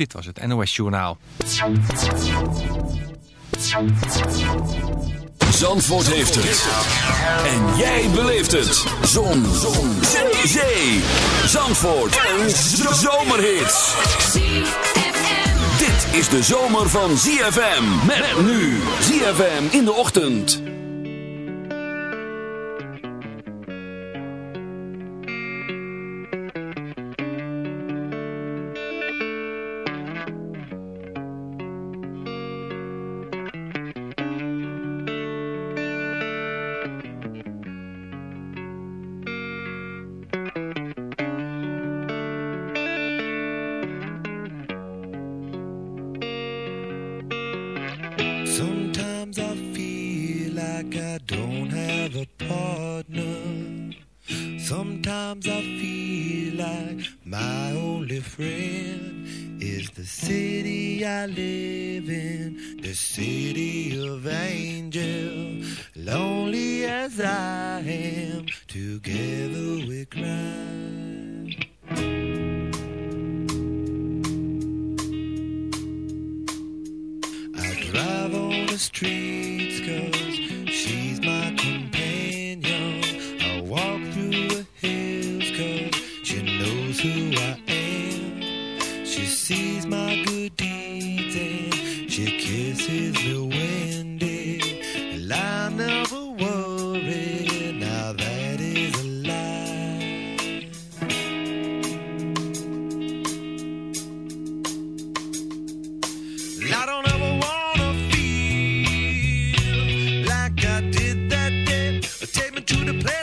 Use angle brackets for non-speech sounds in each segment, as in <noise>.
Dit was het NOS Journaal. Zandvoort heeft het. En jij beleeft het. Zon. Zon. Zee. Zandvoort. Een zomerhit. Dit is de zomer van ZFM. Met nu. ZFM in de ochtend. to the place.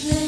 Love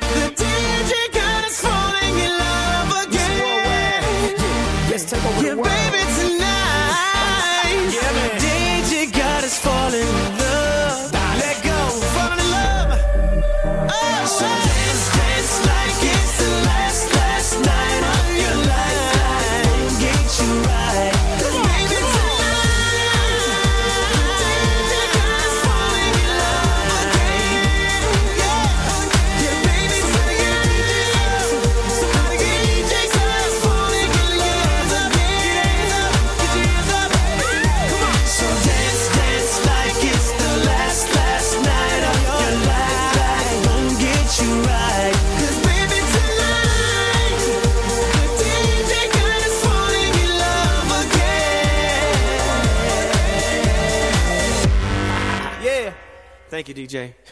Thank you, DJ. <laughs>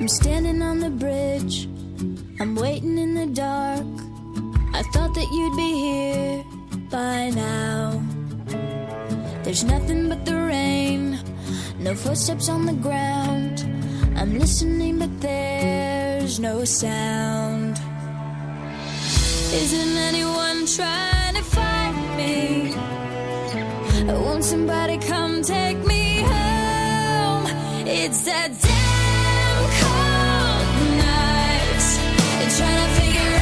I'm standing on the bridge. I'm waiting in the dark. I thought that you'd be here There's nothing but the rain, no footsteps on the ground. I'm listening, but there's no sound. Isn't anyone trying to find me? Won't somebody come take me home? It's that damn cold night. Trying to figure out.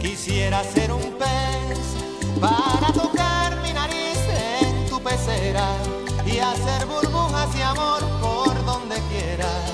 Quisiera ser un pez para tocar mi nariz en tu pecera y hacer burbujas y amor por donde quiera.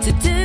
to do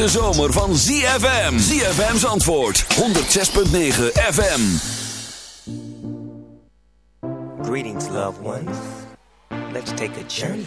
hete zomer van ZFM. ZFM's antwoord, 106.9 FM. Greetings, loved ones. Let's take a journey.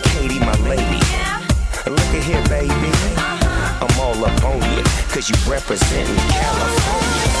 My lady. Look at here, baby. I'm all up on you, cause you representing California.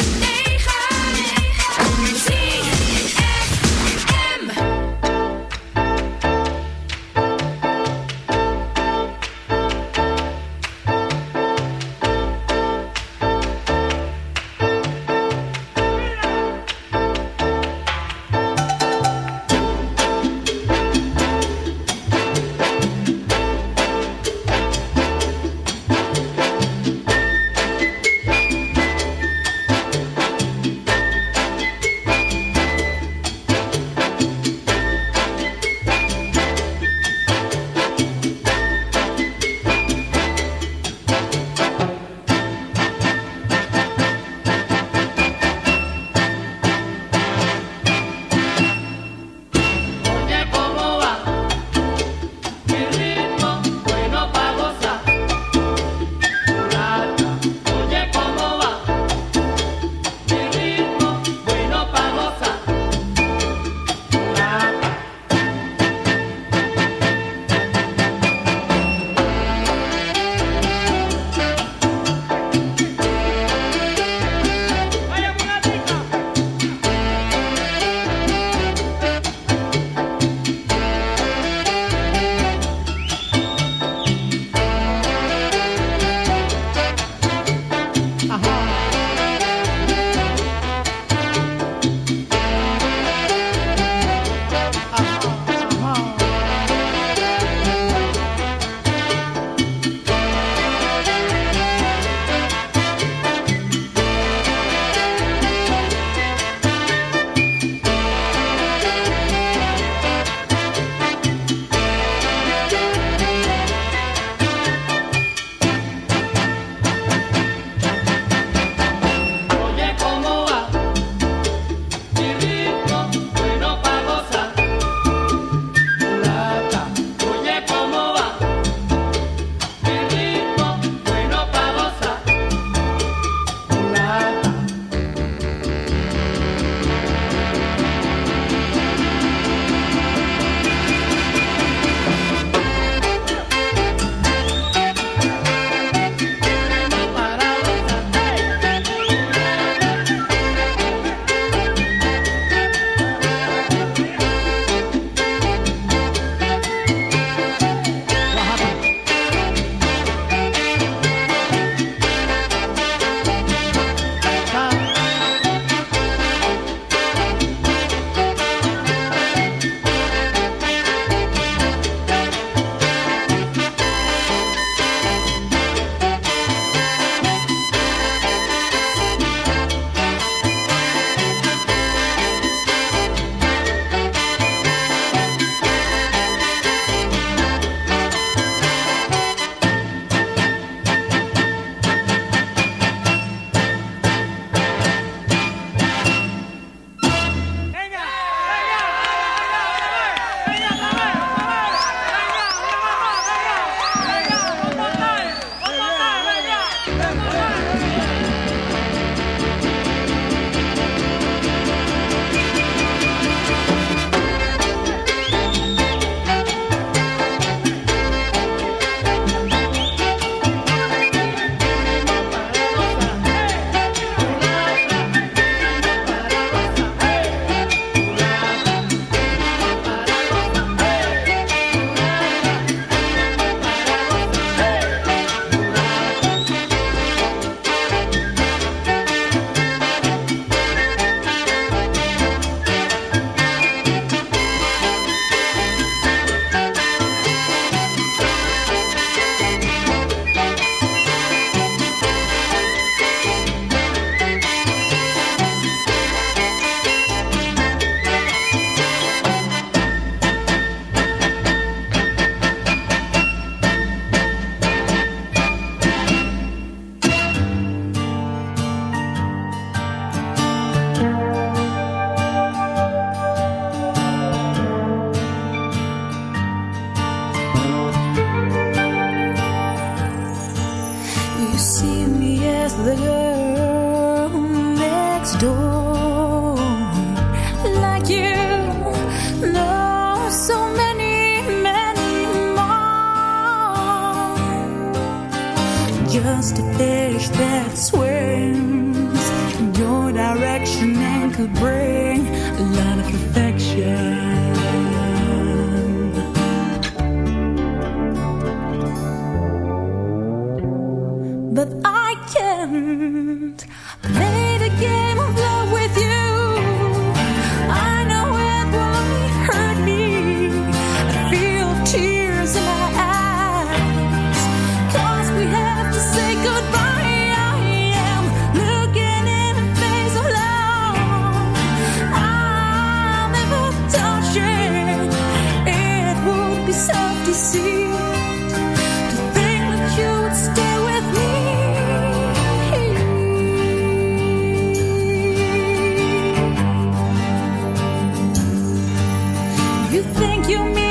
You think you mean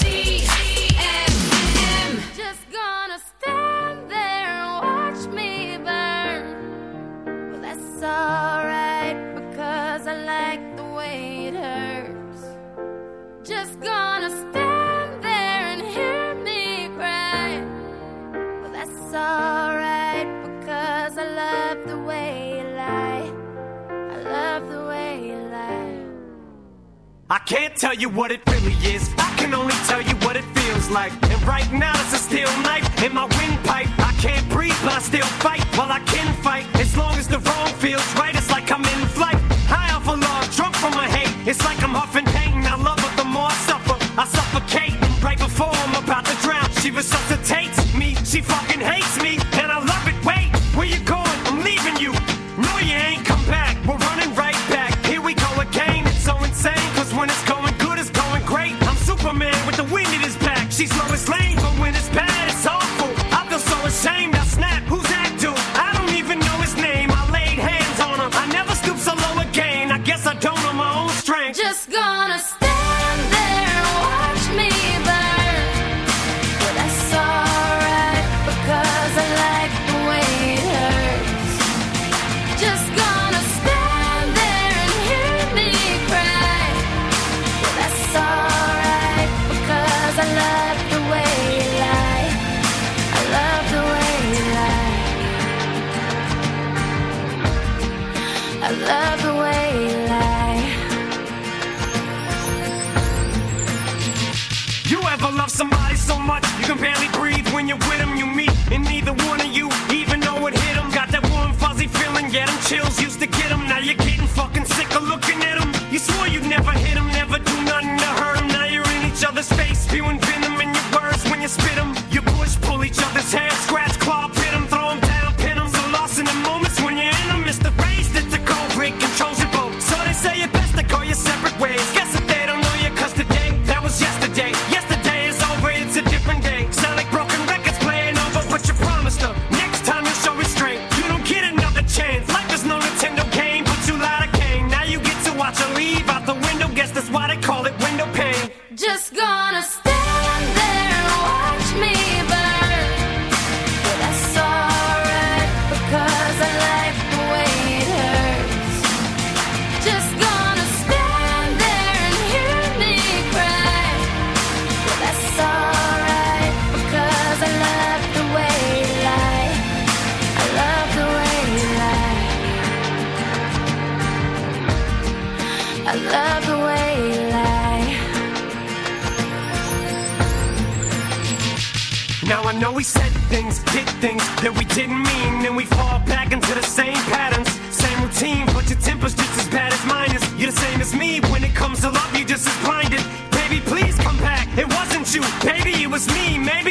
you what it chills used to get them. Now you're getting fucking sick of looking at them. You swore you'd never hit them. me, maybe.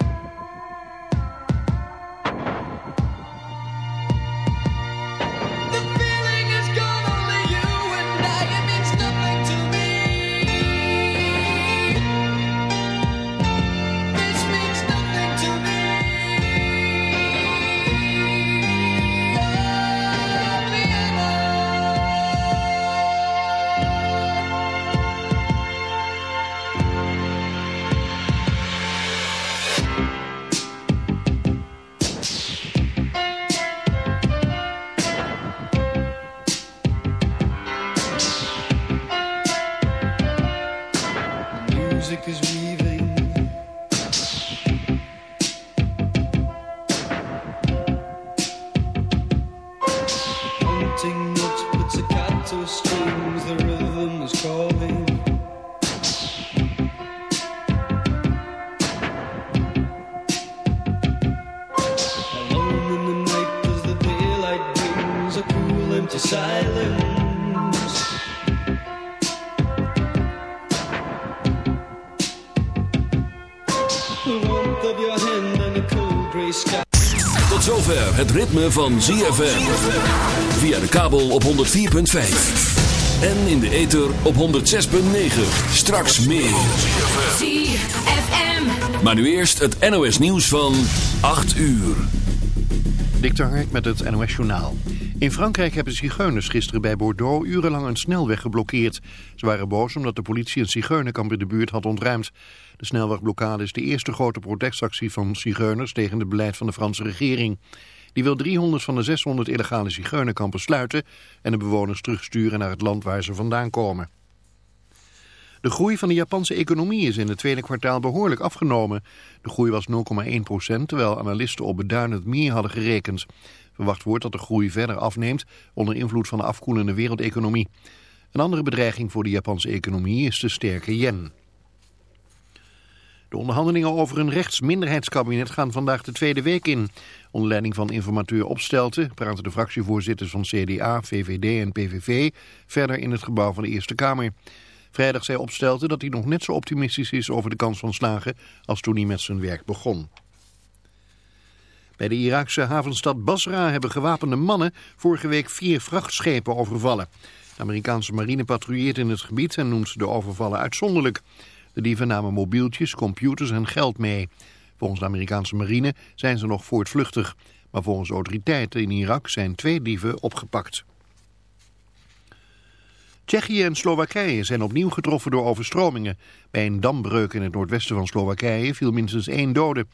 ritme van ZFM. Via de kabel op 104.5. En in de ether op 106.9. Straks meer. ZFM. Maar nu eerst het NOS nieuws van 8 uur. Dik Hark met het NOS journaal. In Frankrijk hebben zigeuners gisteren bij Bordeaux urenlang een snelweg geblokkeerd. Ze waren boos omdat de politie een zigeunerkamp in de buurt had ontruimd. De snelwegblokkade is de eerste grote protestactie van zigeuners tegen het beleid van de Franse regering. Die wil 300 van de 600 illegale zigeunerkampen sluiten en de bewoners terugsturen naar het land waar ze vandaan komen. De groei van de Japanse economie is in het tweede kwartaal behoorlijk afgenomen. De groei was 0,1% terwijl analisten op beduidend meer hadden gerekend. Verwacht wordt dat de groei verder afneemt onder invloed van de afkoelende wereldeconomie. Een andere bedreiging voor de Japanse economie is de sterke yen. De onderhandelingen over een rechtsminderheidskabinet gaan vandaag de tweede week in. Onder leiding van informateur Opstelten praten de fractievoorzitters van CDA, VVD en PVV verder in het gebouw van de Eerste Kamer. Vrijdag zei Opstelten dat hij nog net zo optimistisch is over de kans van slagen als toen hij met zijn werk begon. Bij de Iraakse havenstad Basra hebben gewapende mannen vorige week vier vrachtschepen overvallen. De Amerikaanse marine patrouilleert in het gebied en noemt de overvallen uitzonderlijk. De dieven namen mobieltjes, computers en geld mee. Volgens de Amerikaanse marine zijn ze nog voortvluchtig. Maar volgens autoriteiten in Irak zijn twee dieven opgepakt. Tsjechië en Slowakije zijn opnieuw getroffen door overstromingen. Bij een dambreuk in het noordwesten van Slowakije viel minstens één dode.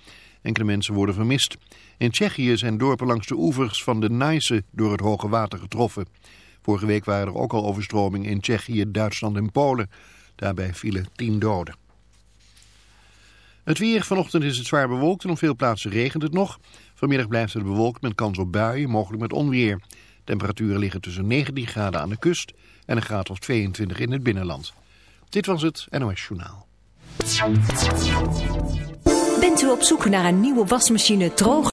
Enkele mensen worden vermist. In Tsjechië zijn dorpen langs de oevers van de Nijse door het hoge water getroffen. Vorige week waren er ook al overstromingen in Tsjechië, Duitsland en Polen. Daarbij vielen tien doden. Het weer. Vanochtend is het zwaar bewolkt en op veel plaatsen regent het nog. Vanmiddag blijft het bewolkt met kans op buien, mogelijk met onweer. Temperaturen liggen tussen 19 graden aan de kust en een graad of 22 in het binnenland. Dit was het NOS Journaal. Bent u op zoek naar een nieuwe wasmachine droog?